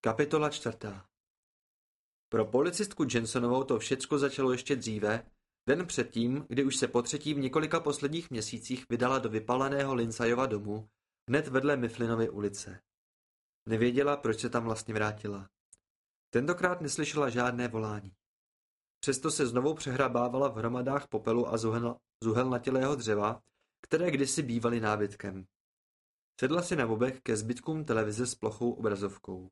Kapitola čtvrtá Pro policistku Jensonovou to všecko začalo ještě dříve, den předtím, kdy už se po třetí v několika posledních měsících vydala do vypaleného Linsajova domu, hned vedle Mifflinovy ulice. Nevěděla, proč se tam vlastně vrátila. Tentokrát neslyšela žádné volání. Přesto se znovu přehrabávala v hromadách popelu a zuhelnatělého dřeva, které kdysi bývaly nábytkem. Sedla si na bobek ke zbytkům televize s plochou obrazovkou.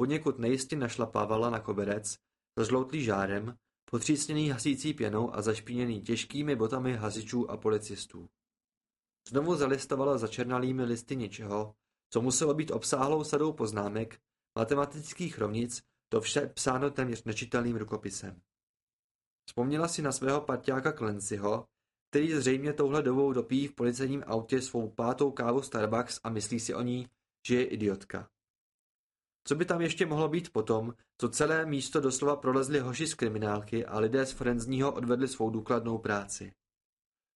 Poněkud nejistě našlapávala na koberec, zažloutlý žárem, potřísněný hasící pěnou a zašpíněný těžkými botami hasičů a policistů. Znovu zalistovala začernalými listy něčeho, co muselo být obsáhlou sadou poznámek, matematických rovnic, to vše psáno téměř nečitelným rukopisem. Vzpomněla si na svého parťáka Clancyho, který zřejmě touhle dobou dopíjí v policejním autě svou pátou kávu Starbucks a myslí si o ní, že je idiotka. Co by tam ještě mohlo být potom, co celé místo doslova prolezli hoši z kriminálky a lidé z forenzního odvedli svou důkladnou práci.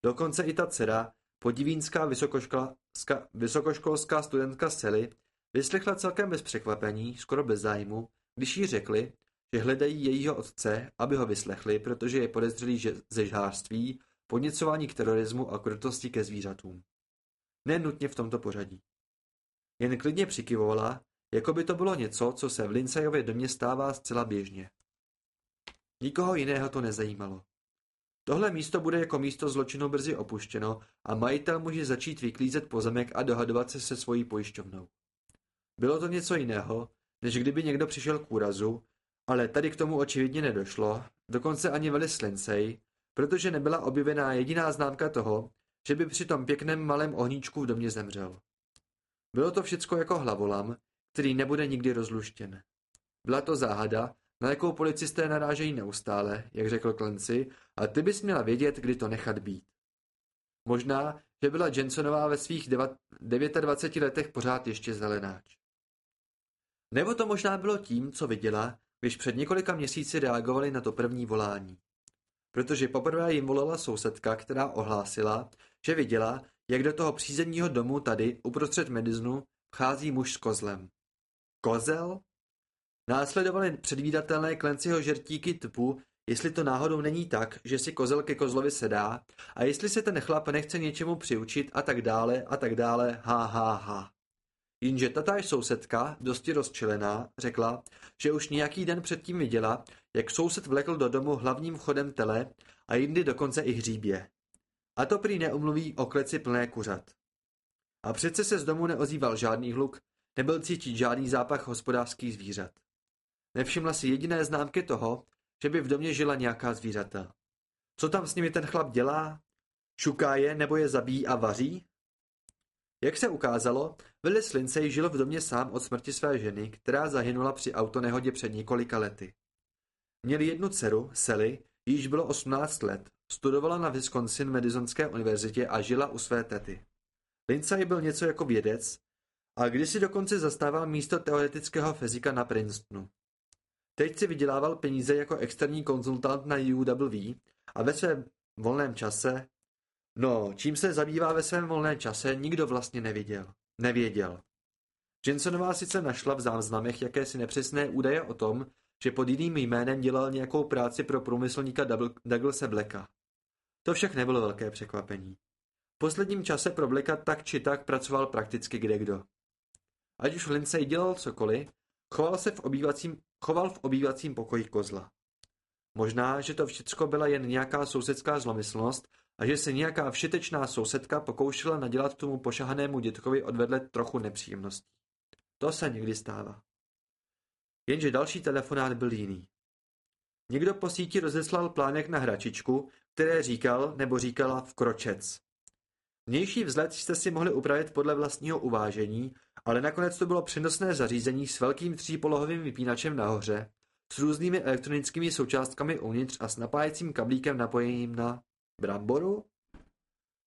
Dokonce i ta dcera, podivínská vysokoškolská, vysokoškolská studentka Sally, vyslechla celkem bez překvapení, skoro bez zájmu, když jí řekli, že hledají jejího otce, aby ho vyslechli, protože je podezřelý ze žhářství, podněcování k terorismu a krutosti ke zvířatům. Ne nutně v tomto pořadí. Jen klidně přikyvovala, jako by to bylo něco, co se v Lincejově domě stává zcela běžně. Nikoho jiného to nezajímalo. Tohle místo bude jako místo zločinu brzy opuštěno a majitel může začít vyklízet pozemek a dohadovat se se svojí pojišťovnou. Bylo to něco jiného, než kdyby někdo přišel k úrazu, ale tady k tomu očividně nedošlo, dokonce ani Velis Lindsay, protože nebyla objevená jediná známka toho, že by při tom pěkném malém ohníčku v domě zemřel. Bylo to všecko jako hlavolam, který nebude nikdy rozluštěn. Byla to záhada, na jakou policisté narážejí neustále, jak řekl Clancy, a ty bys měla vědět, kdy to nechat být. Možná, že byla Jensonová ve svých 29 letech pořád ještě zelenáč. Nebo to možná bylo tím, co viděla, když před několika měsíci reagovali na to první volání. Protože poprvé jim volala sousedka, která ohlásila, že viděla, jak do toho přízemního domu tady, uprostřed Mediznu, vchází muž s kozlem. Kozel? Následovaly předvídatelné Klenciho žertíky typu, jestli to náhodou není tak, že si kozel ke kozlovi sedá a jestli se ten chlap nechce něčemu přiučit a tak dále a tak dále, ha, ha, ha. Jenže tatáž sousedka, dosti rozčilená, řekla, že už nějaký den předtím viděla, jak soused vlekl do domu hlavním vchodem tele a jindy dokonce i hříbě. A to prý neumluví o kleci plné kuřat. A přece se z domu neozýval žádný hluk, nebyl cítit žádný zápach hospodářských zvířat. Nevšimla si jediné známky toho, že by v domě žila nějaká zvířata. Co tam s nimi ten chlap dělá? Šuká je nebo je zabíjí a vaří? Jak se ukázalo, Willis Lindsay žil v domě sám od smrti své ženy, která zahynula při autonehodě před několika lety. Měl jednu dceru, Sally, již bylo 18 let, studovala na Wisconsin Madisonské univerzitě a žila u své tety. Lindsay byl něco jako vědec a kdysi dokonce zastával místo teoretického fyzika na Princetonu. Teď si vydělával peníze jako externí konzultant na UW a ve svém volném čase No, čím se zabývá ve svém volném čase, nikdo vlastně neviděl. Nevěděl. Jensonová sice našla v záznamech jakési nepřesné údaje o tom, že pod jiným jménem dělal nějakou práci pro průmyslníka Douglase Blacka. To však nebylo velké překvapení. V posledním čase pro Blacka tak či tak pracoval prakticky kdekdo. Ať už Lindsay dělal cokoliv, choval se v obývacím, choval v obývacím pokoji kozla. Možná, že to všecko byla jen nějaká sousedská zlomyslnost a že se nějaká všetečná sousedka pokoušela nadělat tomu pošahanému dětkovi odvedle trochu nepříjemností. To se někdy stává. Jenže další telefonát byl jiný. Někdo po síti rozeslal plánek na hračičku, které říkal nebo říkala v kročec. Vnější vzhled jste si mohli upravit podle vlastního uvážení, ale nakonec to bylo přenosné zařízení s velkým třípolohovým vypínačem nahoře, s různými elektronickými součástkami uvnitř a s napájecím kablíkem napojeným na Bramboru?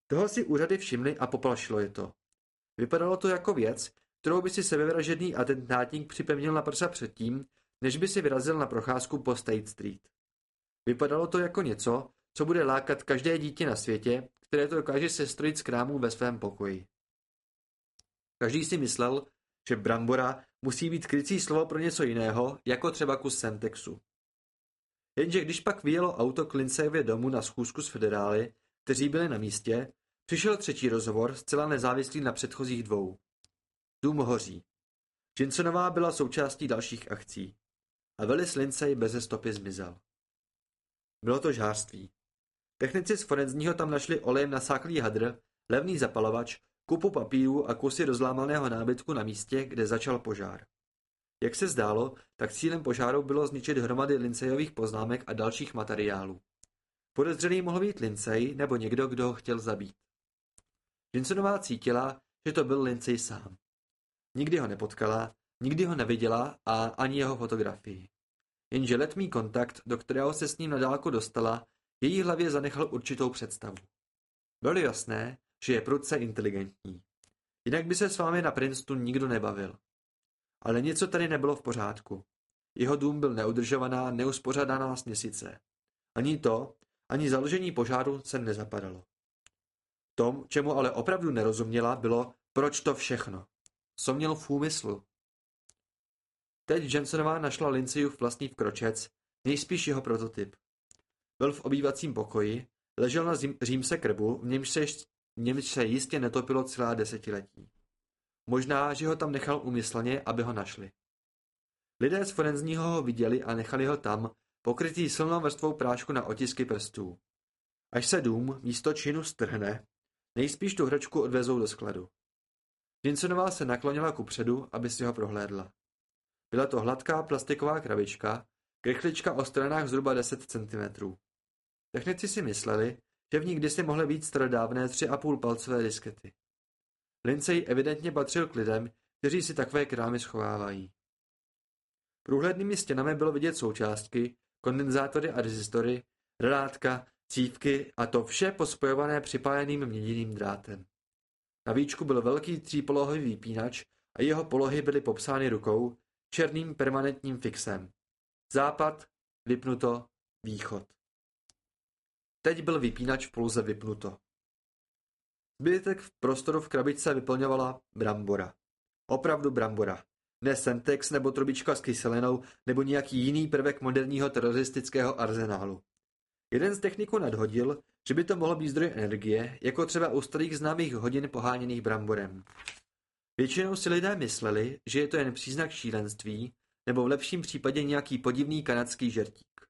Toho si úřady všimly a poplašilo je to. Vypadalo to jako věc, kterou by si sebevražedný atentátník připevnil na prsa předtím, než by si vyrazil na procházku po State Street. Vypadalo to jako něco, co bude lákat každé dítě na světě, které to dokáže sestrojit z krámů ve svém pokoji. Každý si myslel, že brambora musí být krycí slovo pro něco jiného, jako třeba kus Sentexu. Jenže když pak vyjelo auto k Lindsayově domu na schůzku s federály, kteří byli na místě, přišel třetí rozhovor, zcela nezávislý na předchozích dvou. Dům hoří. Jinsonová byla součástí dalších akcí. A Velis Lindsay beze stopy zmizel. Bylo to žářství. Technici z forenzního tam našli olejem nasáklý hadr, levný zapalovač, kupu papírů a kusy rozlámaného nábytku na místě, kde začal požár. Jak se zdálo, tak cílem požáru bylo zničit hromady Lindsayových poznámek a dalších materiálů. Podezřelý mohl být Lindsay nebo někdo, kdo ho chtěl zabít. Jinsonová cítila, že to byl Lindsay sám. Nikdy ho nepotkala, nikdy ho neviděla a ani jeho fotografii. Jenže letmý kontakt, do kterého se s ním nadálku dostala, její hlavě zanechal určitou představu. Bylo jasné, že je prudce inteligentní. Jinak by se s vámi na Princetonu nikdo nebavil. Ale něco tady nebylo v pořádku. Jeho dům byl neudržovaná, neuspořádaná směsice. Ani to, ani založení požáru se nezapadalo. Tom, čemu ale opravdu nerozuměla, bylo, proč to všechno. Co měl v úmyslu? Teď Jensenová našla Lindsayův vlastní vkročec, nejspíš jeho prototyp. Byl v obývacím pokoji, ležel na římse krbu, v němž se, se jistě netopilo celá desetiletí. Možná, že ho tam nechal umyslně, aby ho našli. Lidé z forenzního ho viděli a nechali ho tam, pokrytý silnou vrstvou prášku na otisky prstů. Až se dům místo činu strhne, nejspíš tu hračku odvezou do skladu. Vinsonová se naklonila kupředu, aby si ho prohlédla. Byla to hladká plastiková krabička, krychlička o stranách zhruba 10 cm. Technici si mysleli, že v ní kdysi mohly být starodávné 3,5 palcové diskety. Lindsay evidentně patřil k lidem, kteří si takové krámy schovávají. Průhlednými stěnami bylo vidět součástky, kondenzátory a rezistory, relátka, cívky a to vše pospojované připájeným měděným drátem. Na výčku byl velký třípolohový vypínač a jeho polohy byly popsány rukou, černým permanentním fixem. Západ, vypnuto, východ. Teď byl vypínač v poloze vypnuto. Zbytek v prostoru v krabičce vyplňovala brambora. Opravdu brambora. Ne Sentex nebo trubička s kyselinou nebo nějaký jiný prvek moderního teroristického arzenálu. Jeden z techniků nadhodil, že by to mohlo být zdroj energie, jako třeba u starých známých hodin poháněných bramborem. Většinou si lidé mysleli, že je to jen příznak šílenství, nebo v lepším případě nějaký podivný kanadský žertík.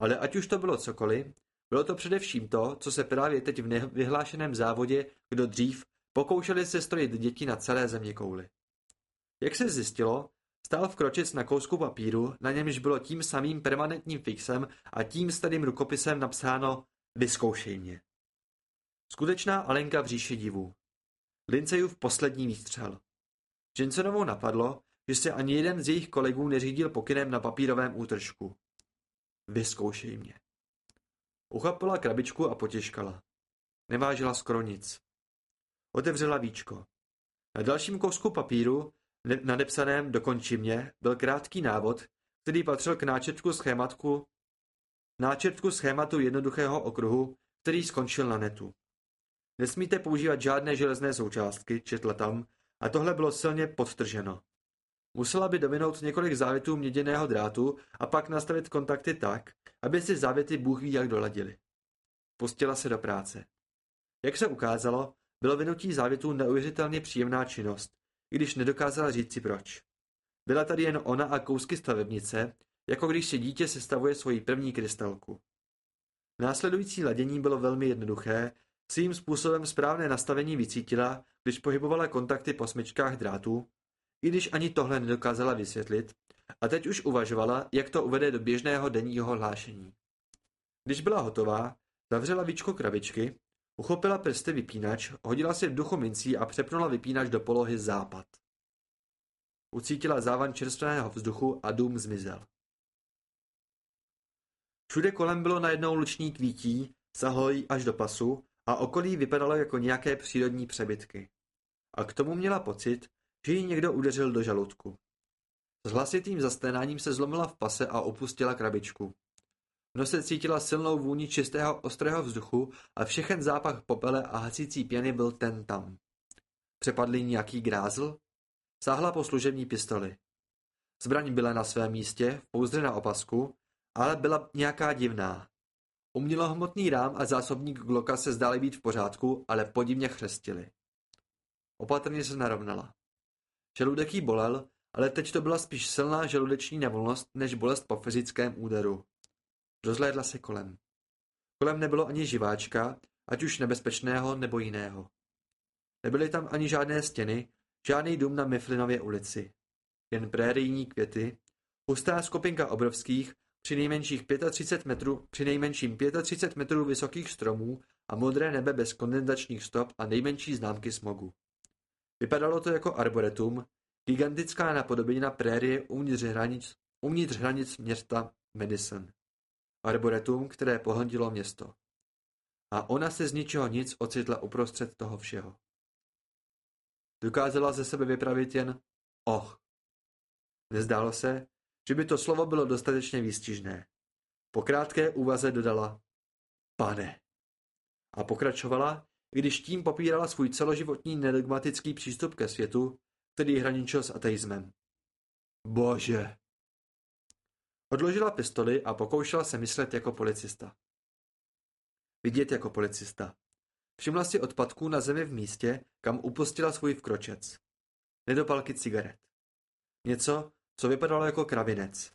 Ale ať už to bylo cokoliv, bylo to především to, co se právě teď v nevyhlášeném závodě Kdo dřív pokoušeli se strojit děti na celé země kouli. Jak se zjistilo, stál v kročic na kousku papíru, na němž bylo tím samým permanentním fixem a tím starým rukopisem napsáno Vyzkoušej mě. Skutečná Alenka v říši divů. Lindsayův poslední výstřel. Jensenovou napadlo, že se ani jeden z jejich kolegů neřídil pokynem na papírovém útržku. Vyzkoušej mě. Uchapila krabičku a potěžkala. Nevážila skoro nic. Otevřela víčko. Na dalším kousku papíru, nadepsaném Dokonči mě, byl krátký návod, který patřil k náčrtku schématku, náčrtku schématu jednoduchého okruhu, který skončil na netu. Nesmíte používat žádné železné součástky, četla tam, a tohle bylo silně podtrženo. Musela by dovinout několik závětů měděného drátu a pak nastavit kontakty tak, aby si závěty Bůh ví jak doladili. Pustila se do práce. Jak se ukázalo, bylo vynutí závětů neuvěřitelně příjemná činnost, i když nedokázala říct si proč. Byla tady jen ona a kousky stavebnice, jako když si dítě sestavuje svoji první krystalku. Následující ladění bylo velmi jednoduché, svým způsobem správné nastavení vycítila, když pohybovala kontakty po smyčkách drátů, i když ani tohle nedokázala vysvětlit, a teď už uvažovala, jak to uvede do běžného denního hlášení. Když byla hotová, zavřela víčko krabičky, uchopila prsty vypínač, hodila si v mincí a přepnula vypínač do polohy západ. Ucítila závan čerstvého vzduchu a dům zmizel. Všude kolem bylo najednou luční kvítí, sahlo až do pasu a okolí vypadalo jako nějaké přírodní přebytky. A k tomu měla pocit, že ji někdo udeřil do žaludku. S hlasitým zasténáním se zlomila v pase a opustila krabičku. V nose cítila silnou vůni čistého ostrého vzduchu a všechen zápach popele a hasící pěny byl ten tam. Přepadl nějaký grázl? sáhla po služební pistoli. Zbraň byla na svém místě, v pouzdře na opasku, ale byla nějaká divná. Umělohmotný rám a zásobník Glocka se zdály být v pořádku, ale podivně chřestily. Opatrně se narovnala. Žaludek jí bolel, ale teď to byla spíš silná žaludeční nevolnost, než bolest po fyzickém úderu. Rozhlédla se kolem. Kolem nebylo ani živáčka, ať už nebezpečného nebo jiného. Nebyly tam ani žádné stěny, žádný dům na Mifflinově ulici. Jen prérijní květy, hustá skupinka obrovských, při nejmenších 35 metrů, při nejmenším 35 metrů vysokých stromů a modré nebe bez kondenzačních stop a nejmenší známky smogu. Vypadalo to jako arboretum, gigantická napodobenina prérie uvnitř hranic, uvnitř hranic města Madison. Arboretum, které pohltilo město. A ona se z ničeho nic ocitla uprostřed toho všeho. Dokázala ze sebe vypravit jen och. Nezdálo se, že by to slovo bylo dostatečně výstižné. Po krátké úvaze dodala pane. A pokračovala, když tím popírala svůj celoživotní nedogmatický přístup ke světu, který hraničil s ateismem. Bože. Odložila pistoli a pokoušela se myslet jako policista. Vidět jako policista. Všimla si odpadků na zemi v místě, kam upustila svůj vkročec. Nedopalky cigaret. Něco, co vypadalo jako kravinec.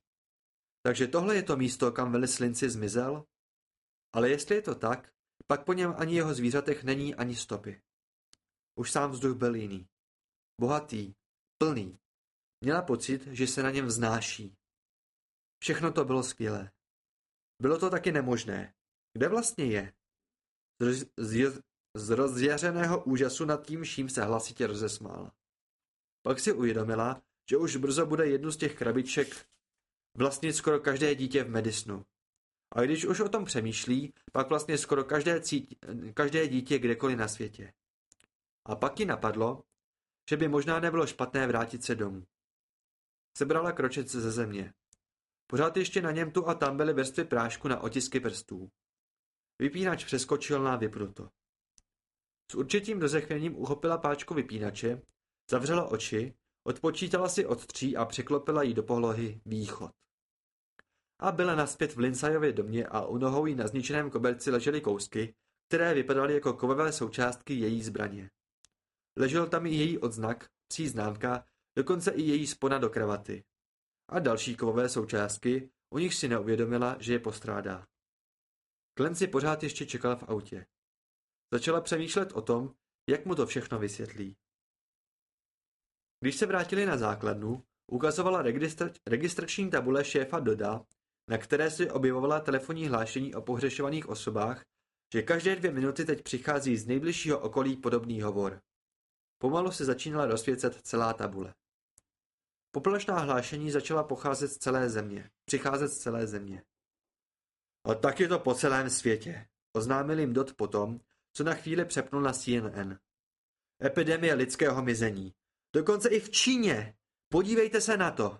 Takže tohle je to místo, kam Velislinci zmizel? Ale jestli je to tak, pak po něm ani jeho zvířatech není ani stopy. Už sám vzduch byl jiný. Bohatý, plný. Měla pocit, že se na něm vznáší. Všechno to bylo skvělé. Bylo to taky nemožné. Kde vlastně je? Z, z, z rozjařeného úžasu nad tím vším se hlasitě rozesmála. Pak si uvědomila, že už brzo bude jednu z těch krabiček vlastnit skoro každé dítě v Medisnu. A když už o tom přemýšlí, pak vlastně skoro každé, cítě, každé dítě kdekoliv na světě. A pak ji napadlo, že by možná nebylo špatné vrátit se domů. Sebrala kročec ze země. Pořád ještě na něm tu a tam byly vrstvy prášku na otisky prstů. Vypínač přeskočil na vypnuto. S určitým rozechvěním uchopila páčku vypínače, zavřela oči, odpočítala si od tří a překlopila jí do pohlohy východ. A byla naspět v Linsajově domě a u nohou jí na zničeném koberci ležely kousky, které vypadaly jako kovové součástky její zbraně. Ležel tam i její odznak, psí známka, dokonce i její spona do kravaty. A další kovové součástky, u nich si neuvědomila, že je postrádá. Si pořád ještě čekal v autě. Začala přemýšlet o tom, jak mu to všechno vysvětlí. Když se vrátili na základnu, ukazovala registra- registrační tabule šéfa Doda, na které si objevovala telefonní hlášení o pohřešovaných osobách, že každé dvě minuty teď přichází z nejbližšího okolí podobný hovor. Pomalu se začínala rozsvěcet celá tabule. Poplašná hlášení začala pocházet z celé země. Přicházet z celé země. A tak je to po celém světě, oznámil jim Dot potom, co na chvíli přepnul na CNN. Epidemie lidského mizení. Dokonce i v Číně. Podívejte se na to.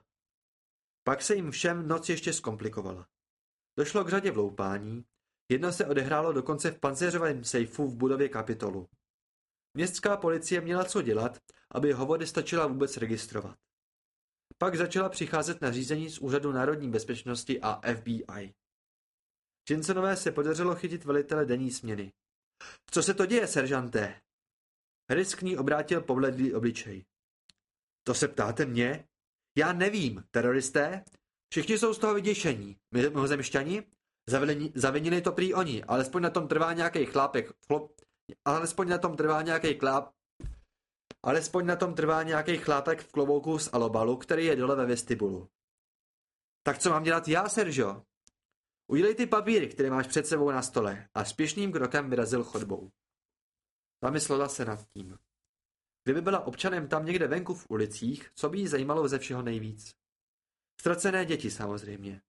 Pak se jim všem noc ještě zkomplikovala. Došlo k řadě vloupání, jedno se odehrálo dokonce v pancéřovém sejfu v budově kapitolu. Městská policie měla co dělat, aby hovory stačila vůbec registrovat. Pak začala přicházet na řízení z Úřadu národní bezpečnosti a FBI. Jensenové se podařilo chytit velitele denní směny. Co se to děje, seržanté? Harris k ní obrátil povledlý obličej. To se ptáte mě? Já nevím, teroristé? Všichni jsou z toho vyděšení. My mimozemšťani? Zavinili to prý oni, alespoň na tom trvá nějaký chlápek, chlop, alespoň na tom trvá nějaký kláp, alespoň na tom trvá nějaký chlápek v klobouku z alobalu, který je dole ve vestibulu. Tak co mám dělat já, Seržo? Udělej ty papíry, které máš před sebou na stole a spěšným krokem vyrazil chodbou. Zamyslela se nad tím. Kdyby byla občanem tam někde venku v ulicích, co by jí zajímalo ze všeho nejvíc? Ztracené děti samozřejmě.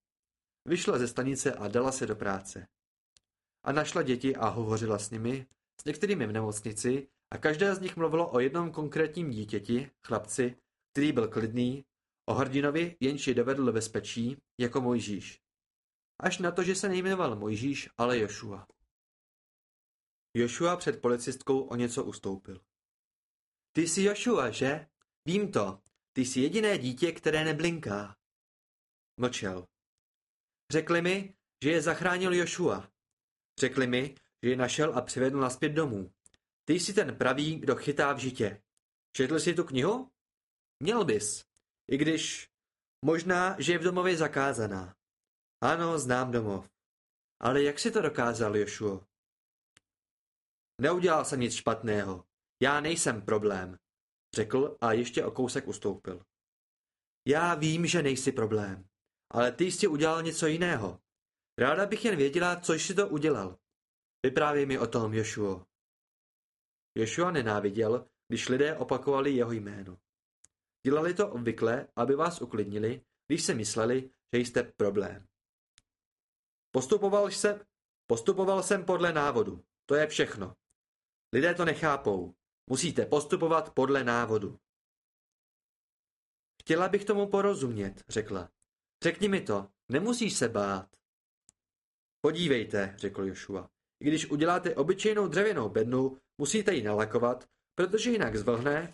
Vyšla ze stanice a dala se do práce. A našla děti a hovořila s nimi, s některými v nemocnici a každé z nich mluvilo o jednom konkrétním dítěti, chlapci, který byl klidný, o hrdinovi, jenž ji dovedl do bezpečí, jako Mojžíš. Až na to, že se nejmenoval Mojžíš, ale Jošua. Jošua před policistkou o něco ustoupil. Ty jsi Jošua, že? Vím to. Ty jsi jediné dítě, které neblinká. Mlčel. Řekli mi, že je zachránil Joshua. Řekli mi, že je našel a přivedl naspět domů. Ty jsi ten pravý, kdo chytá v žitě. Četl jsi tu knihu? Měl bys. I když možná, že je v domově zakázaná. Ano, znám domov. Ale jak si to dokázal, Jošuo? Neudělal jsem nic špatného. Já nejsem problém, řekl a ještě o kousek ustoupil. Já vím, že nejsi problém, ale ty jsi udělal něco jiného. Ráda bych jen věděla, co jsi to udělal. Vyprávěj mi o tom, Jošuo. Joshua nenáviděl, když lidé opakovali jeho jméno. Dělali to obvykle, aby vás uklidnili, když se mysleli, že jste problém. Postupoval jsem, postupoval jsem podle návodu. To je všechno. Lidé to nechápou. Musíte postupovat podle návodu. Chtěla bych tomu porozumět, řekla. Řekni mi to, nemusíš se bát. Podívejte, řekl Joshua. I když uděláte obyčejnou dřevěnou bednu, musíte ji nalakovat, protože jinak zvlhne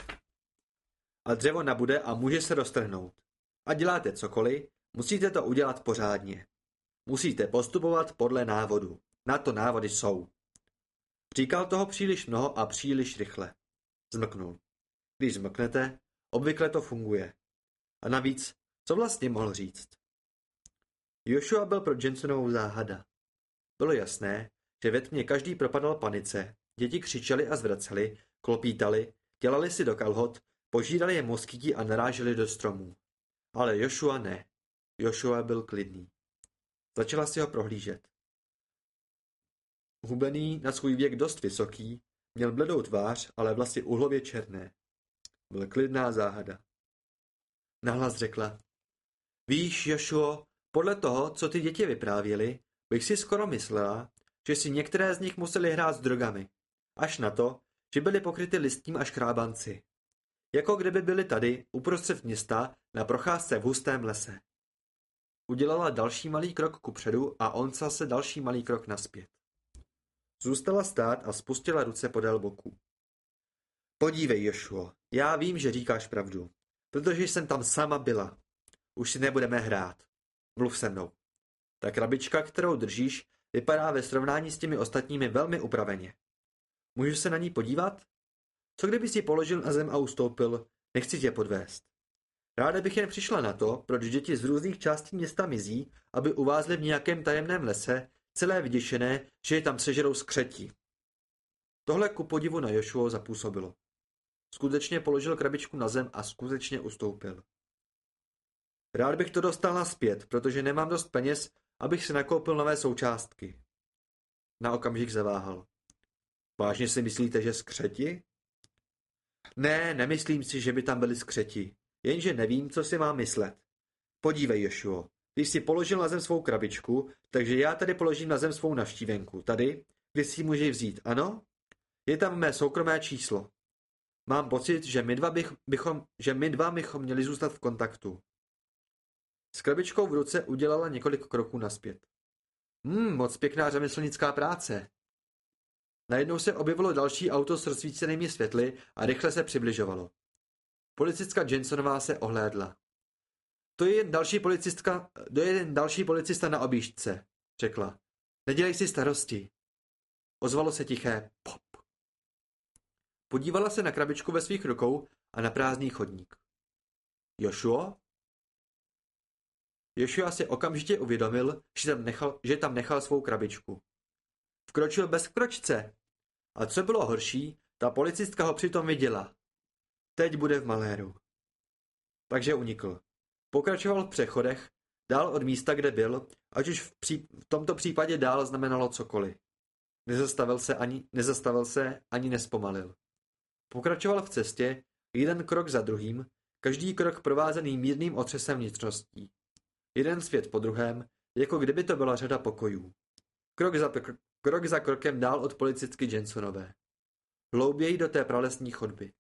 a dřevo nabude a může se roztrhnout. A děláte cokoliv, musíte to udělat pořádně. Musíte postupovat podle návodu. Na to návody jsou. Říkal toho příliš mnoho a příliš rychle. Zmknul. Když zmknete, obvykle to funguje. A navíc, co vlastně mohl říct? Joshua byl pro Jensonovou záhada. Bylo jasné, že ve tmě každý propadal panice, děti křičeli a zvraceli, klopítali, dělali si do kalhot, požírali je moskyti a naráželi do stromů. Ale Joshua ne. Joshua byl klidný. Začala si ho prohlížet. Hubený, na svůj věk dost vysoký, měl bledou tvář, ale vlasy uhlově černé. Byl klidná záhada. Nahlas řekla. Víš, Jošuo, podle toho, co ty děti vyprávěly, bych si skoro myslela, že si některé z nich museli hrát s drogami. Až na to, že byly pokryty listím a škrábanci. Jako kdyby byli tady, uprostřed města, na procházce v hustém lese. Udělala další malý krok kupředu a on zase další malý krok naspět. Zůstala stát a spustila ruce podél boku. Podívej, Jošuo, já vím, že říkáš pravdu, protože jsem tam sama byla. Už si nebudeme hrát. Mluv se mnou. Ta krabička, kterou držíš, vypadá ve srovnání s těmi ostatními velmi upraveně. Můžu se na ní podívat? Co kdyby si položil na zem a ustoupil? Nechci tě podvést. Ráda bych jen přišla na to, proč děti z různých částí města mizí, aby uvázly v nějakém tajemném lese, celé vyděšené, že je tam sežerou skřetí. Tohle ku podivu na Jošuo zapůsobilo. Skutečně položil krabičku na zem a skutečně ustoupil. Rád bych to dostal zpět, protože nemám dost peněz, abych si nakoupil nové součástky. Na okamžik zaváhal. Vážně si myslíte, že skřeti? Ne, nemyslím si, že by tam byli skřeti. Jenže nevím, co si mám myslet. Podívej, Jošuo, ty jsi položil na zem svou krabičku, takže já tady položím na zem svou navštívenku. Tady, kde si ji můžeš vzít, ano? Je tam mé soukromé číslo. Mám pocit, že my dva, bych, bychom, že my dva bychom měli zůstat v kontaktu. S krabičkou v ruce udělala několik kroků naspět. Hmm, moc pěkná řemeslnická práce. Najednou se objevilo další auto s rozsvícenými světly a rychle se přibližovalo. Policistka Jensonová se ohlédla. To je jen další policistka, to je jen další policista na objížďce, řekla. Nedělej si starosti. Ozvalo se tiché pop. Podívala se na krabičku ve svých rukou a na prázdný chodník. Joshua? Joshua si okamžitě uvědomil, že tam nechal, že tam nechal svou krabičku. Vkročil bez kročce. A co bylo horší, ta policistka ho přitom viděla. Teď bude v maléru. Takže unikl. Pokračoval v přechodech, dál od místa, kde byl, ať už v, pří, v tomto případě dál znamenalo cokoliv. Nezastavil se ani, nezastavil se ani nespomalil. Pokračoval v cestě, jeden krok za druhým, každý krok provázený mírným otřesem vnitřností. Jeden svět po druhém, jako kdyby to byla řada pokojů. Krok za, krok za krokem dál od policistky Jensonové. Hlouběji do té pralesní chodby.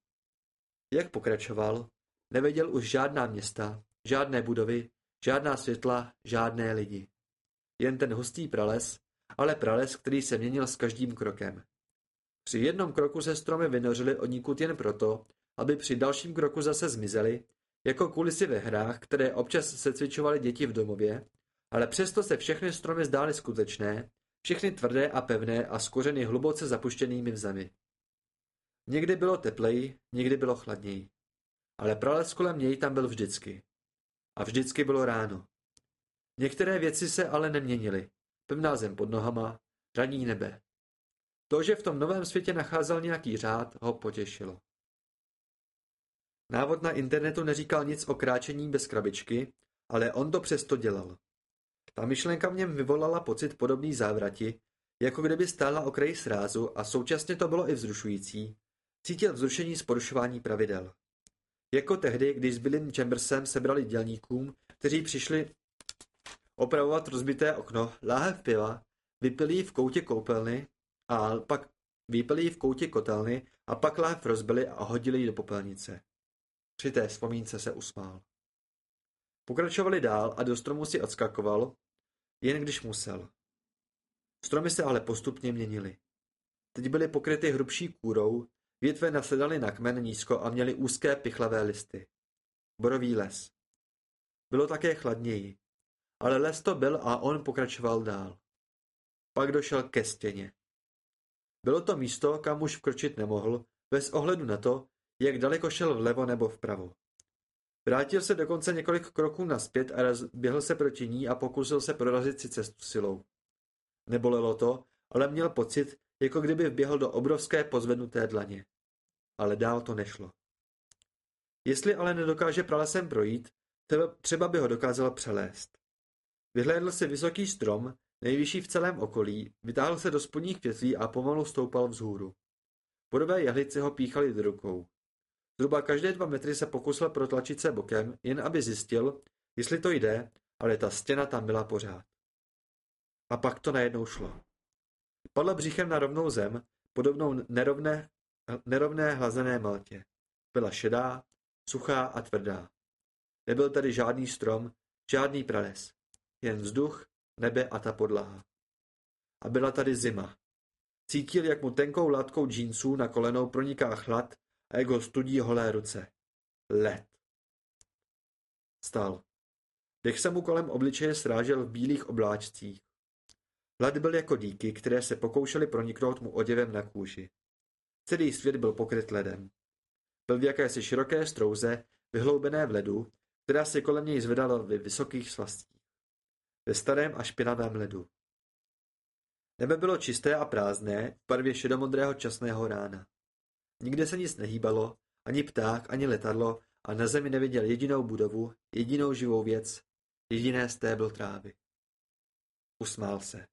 Jak pokračoval, neviděl už žádná města, žádné budovy, žádná světla, žádné lidi. Jen ten hustý prales, ale prales, který se měnil s každým krokem. Při jednom kroku se stromy vynořily odnikud jen proto, aby při dalším kroku zase zmizely, jako kulisy ve hrách, které občas secvičovaly děti v domově, ale přesto se všechny stromy zdály skutečné, všechny tvrdé a pevné a z kořeny hluboce zapuštěnými v zemi. Někdy bylo tepleji, někdy bylo chladněji. Ale prales kolem něj tam byl vždycky. A vždycky bylo ráno. Některé věci se ale neměnily. Pevná zem pod nohama, raní nebe. To, že v tom novém světě nacházel nějaký řád, ho potěšilo. Návod na internetu neříkal nic o kráčení bez krabičky, ale on to přesto dělal. Ta myšlenka v něm vyvolala pocit podobný závrati, jako kdyby stála okraji srázu a současně to bylo i vzrušující. Cítil vzrušení z porušování pravidel. Jako tehdy, když s Billym Chambersem sebrali dělníkům, kteří přišli opravovat rozbité okno, láhev piva, vypili v koutě koupelny a pak vypili v koutě kotelny a pak láhev rozbili a hodili ji do popelnice. Při té vzpomínce se usmál. Pokračovali dál a do stromu si odskakoval, jen když musel. Stromy se ale postupně měnily. Teď byly pokryty hrubší kůrou, větve nasedaly na kmen nízko a měly úzké pichlavé listy. Borový les. Bylo také chladněji. Ale les to byl a on pokračoval dál. Pak došel ke stěně. Bylo to místo, kam už vkročit nemohl, bez ohledu na to, jak daleko šel vlevo nebo vpravo. Vrátil se dokonce několik kroků naspět a běhl se proti ní a pokusil se prorazit si cestu silou. Nebolelo to, ale měl pocit, jako kdyby vběhl do obrovské pozvednuté dlaně. Ale dál to nešlo. Jestli ale nedokáže pralesem projít, třeba by ho dokázal přelézt. Vyhlédl si vysoký strom, nejvyšší v celém okolí, vytáhl se do spodních větví a pomalu stoupal vzhůru. Bodové jehlice ho píchaly do rukou. Zhruba každé dva metry se pokusil protlačit se bokem, jen aby zjistil, jestli to jde, ale ta stěna tam byla pořád. A pak to najednou šlo. Padl břichem na rovnou zem, podobnou nerovné, nerovné hlazené maltě. Byla šedá, suchá a tvrdá. Nebyl tady žádný strom, žádný prales. Jen vzduch, nebe a ta podlaha. A byla tady zima. Cítil, jak mu tenkou látkou džínsů na kolenou proniká chlad a jak ho studí holé ruce. Led. Stal. Dech se mu kolem obličeje srážel v bílých obláčcích. Hlad byl jako díky, které se pokoušely proniknout mu oděvem na kůži. Celý svět byl pokryt ledem. Byl v jakési široké strouze, vyhloubené v ledu, která se kolem něj zvedala ve vysokých svastích. Ve starém a špinavém ledu. Nebe bylo čisté a prázdné v barvě šedomodrého časného rána. Nikde se nic nehýbalo, ani pták, ani letadlo a na zemi neviděl jedinou budovu, jedinou živou věc, jediné stéblo trávy. Usmál se.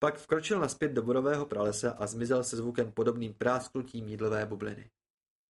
Pak vkročil naspět do bodového pralesa a zmizel se zvukem podobným prásknutím jídlové bubliny.